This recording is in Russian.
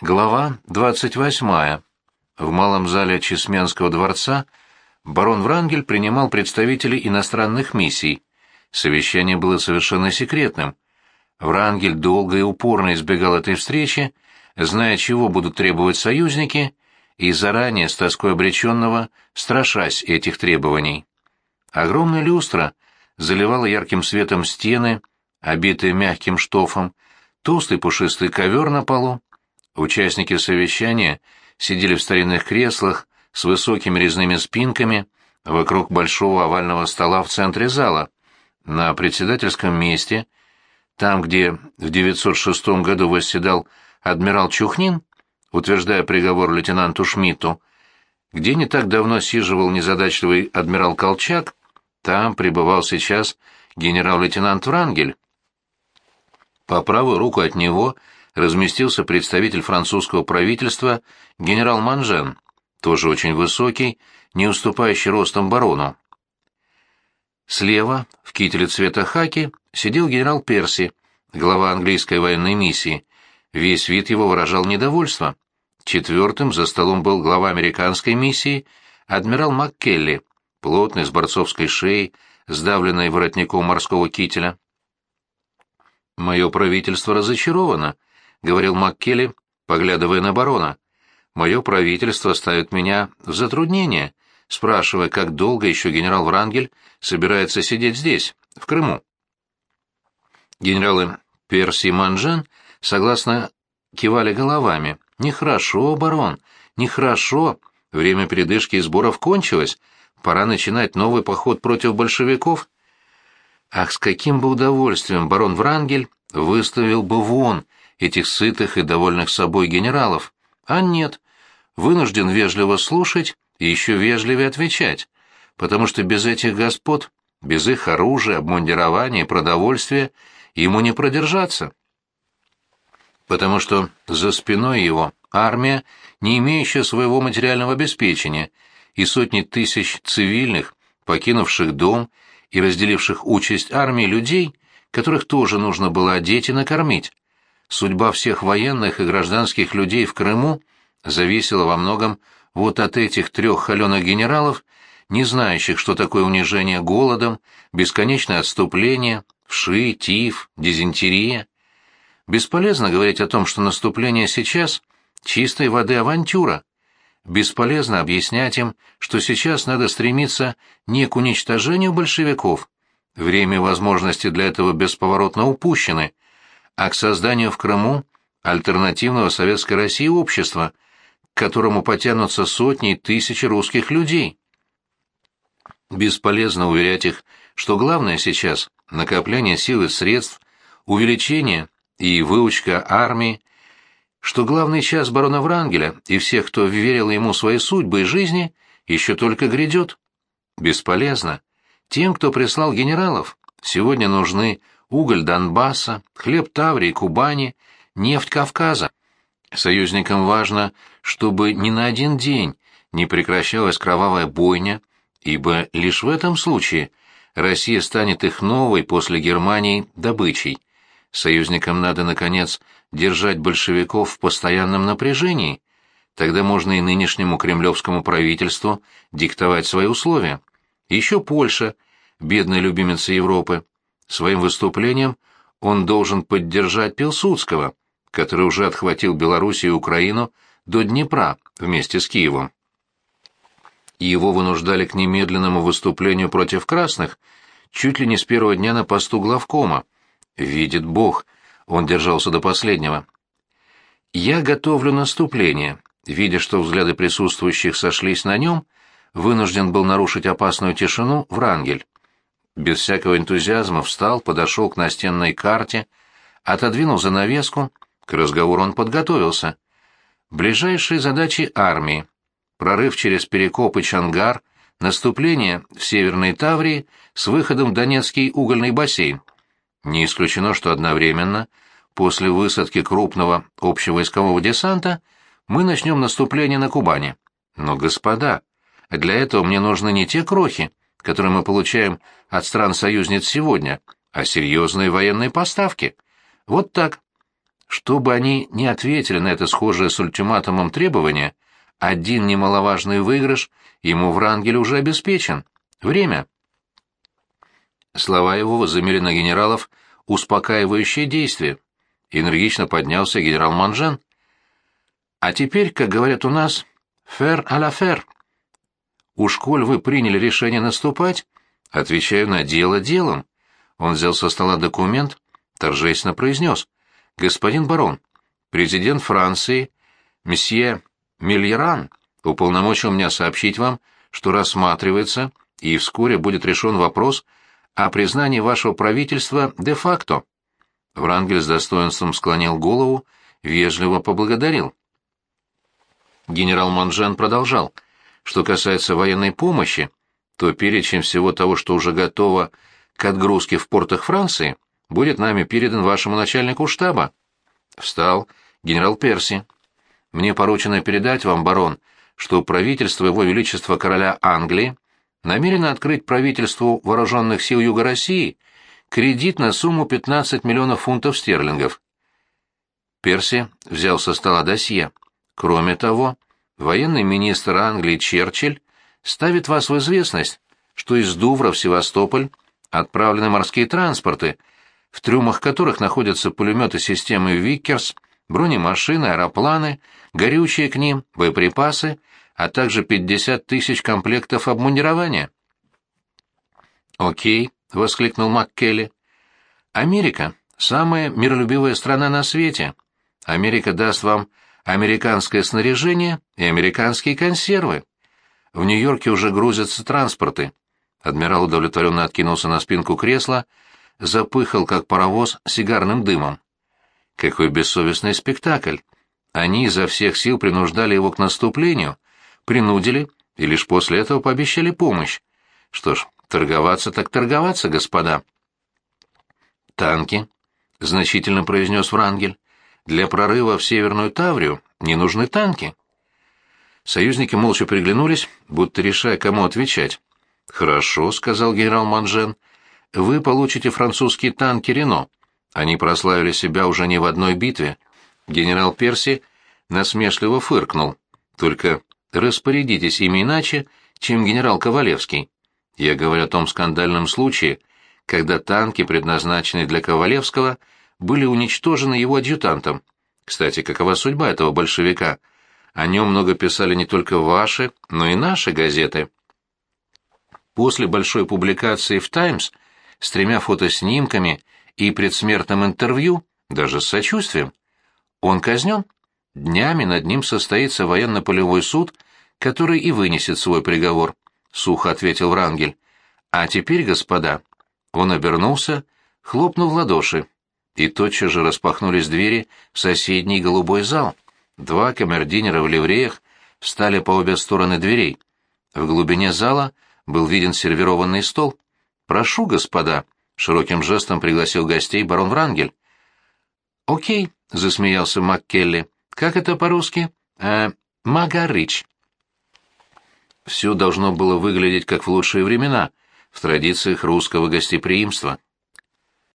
Глава 28. В малом зале Чесменского дворца барон Врангель принимал представителей иностранных миссий. Совещание было совершенно секретным. Врангель долго и упорно избегал этой встречи, зная, чего будут требовать союзники, и заранее, с тоской обреченного, страшась этих требований. Огромная люстра заливала ярким светом стены, обитые мягким штофом, толстый пушистый ковер на полу, Участники совещания сидели в старинных креслах с высокими резными спинками вокруг большого овального стола в центре зала. На председательском месте, там, где в 906 году восседал адмирал Чухнин, утверждая приговор лейтенанту Шмидту, где не так давно сиживал незадачливый адмирал Колчак, там пребывал сейчас генерал-лейтенант Врангель. По правую руку от него – разместился представитель французского правительства генерал Манжен, тоже очень высокий, не уступающий ростом барону. Слева, в кителе цвета хаки, сидел генерал Перси, глава английской военной миссии. Весь вид его выражал недовольство. Четвертым за столом был глава американской миссии, адмирал МакКелли, плотный, с борцовской шеей, сдавленной воротником морского кителя. «Мое правительство разочаровано», — говорил МакКелли, поглядывая на барона. «Мое правительство ставит меня в затруднение, спрашивая, как долго еще генерал Врангель собирается сидеть здесь, в Крыму». Генералы Перси и Манжен согласно кивали головами. «Нехорошо, барон, нехорошо. Время передышки и сборов кончилось. Пора начинать новый поход против большевиков». Ах, с каким бы удовольствием барон Врангель выставил бы вон этих сытых и довольных собой генералов, а нет, вынужден вежливо слушать и еще вежливее отвечать, потому что без этих господ, без их оружия, обмундирования и продовольствия ему не продержаться. Потому что за спиной его армия, не имеющая своего материального обеспечения, и сотни тысяч цивильных, покинувших дом и разделивших участь армии людей, которых тоже нужно было одеть и накормить. Судьба всех военных и гражданских людей в Крыму зависела во многом вот от этих трех холеных генералов, не знающих, что такое унижение голодом, бесконечное отступление, вши, тиф, дизентерия. Бесполезно говорить о том, что наступление сейчас — чистой воды авантюра. Бесполезно объяснять им, что сейчас надо стремиться не к уничтожению большевиков. Время и возможности для этого бесповоротно упущены — а к созданию в Крыму альтернативного советской России общества, к которому потянутся сотни и тысячи русских людей. Бесполезно уверять их, что главное сейчас – накопление сил и средств, увеличение и выучка армии, что главный час барона Врангеля и всех, кто верил ему свои судьбы и жизни, еще только грядет. Бесполезно. Тем, кто прислал генералов, сегодня нужны уголь Донбасса, хлеб Таврии, Кубани, нефть Кавказа. Союзникам важно, чтобы ни на один день не прекращалась кровавая бойня, ибо лишь в этом случае Россия станет их новой после Германии добычей. Союзникам надо, наконец, держать большевиков в постоянном напряжении. Тогда можно и нынешнему кремлевскому правительству диктовать свои условия. Еще Польша, бедная любимица Европы, Своим выступлением он должен поддержать Пилсудского, который уже отхватил Белоруссию и Украину до Днепра вместе с Киевом. Его вынуждали к немедленному выступлению против красных чуть ли не с первого дня на посту главкома. Видит Бог, он держался до последнего. «Я готовлю наступление», видя, что взгляды присутствующих сошлись на нем, вынужден был нарушить опасную тишину Врангель без всякого энтузиазма встал, подошел к настенной карте, отодвинул занавеску, к разговору он подготовился. Ближайшие задачи армии. Прорыв через Перекоп и Чангар, наступление в Северной Таврии с выходом в Донецкий угольный бассейн. Не исключено, что одновременно, после высадки крупного общевойскового десанта, мы начнем наступление на Кубани. Но, господа, для этого мне нужны не те крохи, которые мы получаем от стран-союзниц сегодня, а серьезные военные поставки. Вот так. Чтобы они не ответили на это схожее с ультиматумом требование, один немаловажный выигрыш ему в Рангеле уже обеспечен. Время. Слова его возымели на генералов успокаивающее действие. Энергично поднялся генерал Манжен. А теперь, как говорят у нас, «фер а ла фер». Уж коль вы приняли решение наступать, отвечаю на дело делом. Он взял со стола документ, торжественно произнес. «Господин барон, президент Франции, месье Мильеран, уполномочил меня сообщить вам, что рассматривается и вскоре будет решен вопрос о признании вашего правительства де-факто». Врангель с достоинством склонил голову, вежливо поблагодарил. Генерал Манжен продолжал. Что касается военной помощи, то перечень всего того, что уже готово к отгрузке в портах Франции, будет нами передан вашему начальнику штаба. Встал генерал Перси. Мне поручено передать вам, барон, что правительство Его Величества Короля Англии намерено открыть правительству вооруженных сил Юга России кредит на сумму 15 миллионов фунтов стерлингов. Перси взял со стола досье. Кроме того, военный министр Англии Черчилль ставит вас в известность, что из Дувра в Севастополь отправлены морские транспорты, в трюмах которых находятся пулеметы системы «Виккерс», бронемашины, аэропланы, горючие к ним, боеприпасы, а также 50 тысяч комплектов обмундирования. «Окей», — воскликнул МакКелли. «Америка — самая миролюбивая страна на свете. Америка даст вам американское снаряжение и американские консервы. В Нью-Йорке уже грузятся транспорты. Адмирал удовлетворенно откинулся на спинку кресла, запыхал, как паровоз, сигарным дымом. Какой бессовестный спектакль! Они изо всех сил принуждали его к наступлению, принудили и лишь после этого пообещали помощь. Что ж, торговаться так торговаться, господа. «Танки», — значительно произнес Врангель, — «для прорыва в Северную Таврию не нужны танки». Союзники молча приглянулись, будто решая, кому отвечать. «Хорошо», — сказал генерал Манжен, — «вы получите французские танки «Рено». Они прославили себя уже не в одной битве». Генерал Перси насмешливо фыркнул. «Только распорядитесь ими иначе, чем генерал Ковалевский. Я говорю о том скандальном случае, когда танки, предназначенные для Ковалевского, были уничтожены его адъютантом. Кстати, какова судьба этого большевика? О нем много писали не только ваши, но и наши газеты. После большой публикации в «Таймс» с тремя фотоснимками и предсмертным интервью, даже с сочувствием, он казнен. Днями над ним состоится военно-полевой суд, который и вынесет свой приговор, — сухо ответил Врангель. А теперь, господа, он обернулся, хлопнул в ладоши, и тотчас же распахнулись двери в соседний голубой зал. Два камердинера в ливреях встали по обе стороны дверей. В глубине зала был виден сервированный стол. «Прошу, господа», — широким жестом пригласил гостей барон Врангель. «Окей», — засмеялся МакКелли. «Как это по-русски?» «Э, Магарыч». Все должно было выглядеть как в лучшие времена, в традициях русского гостеприимства.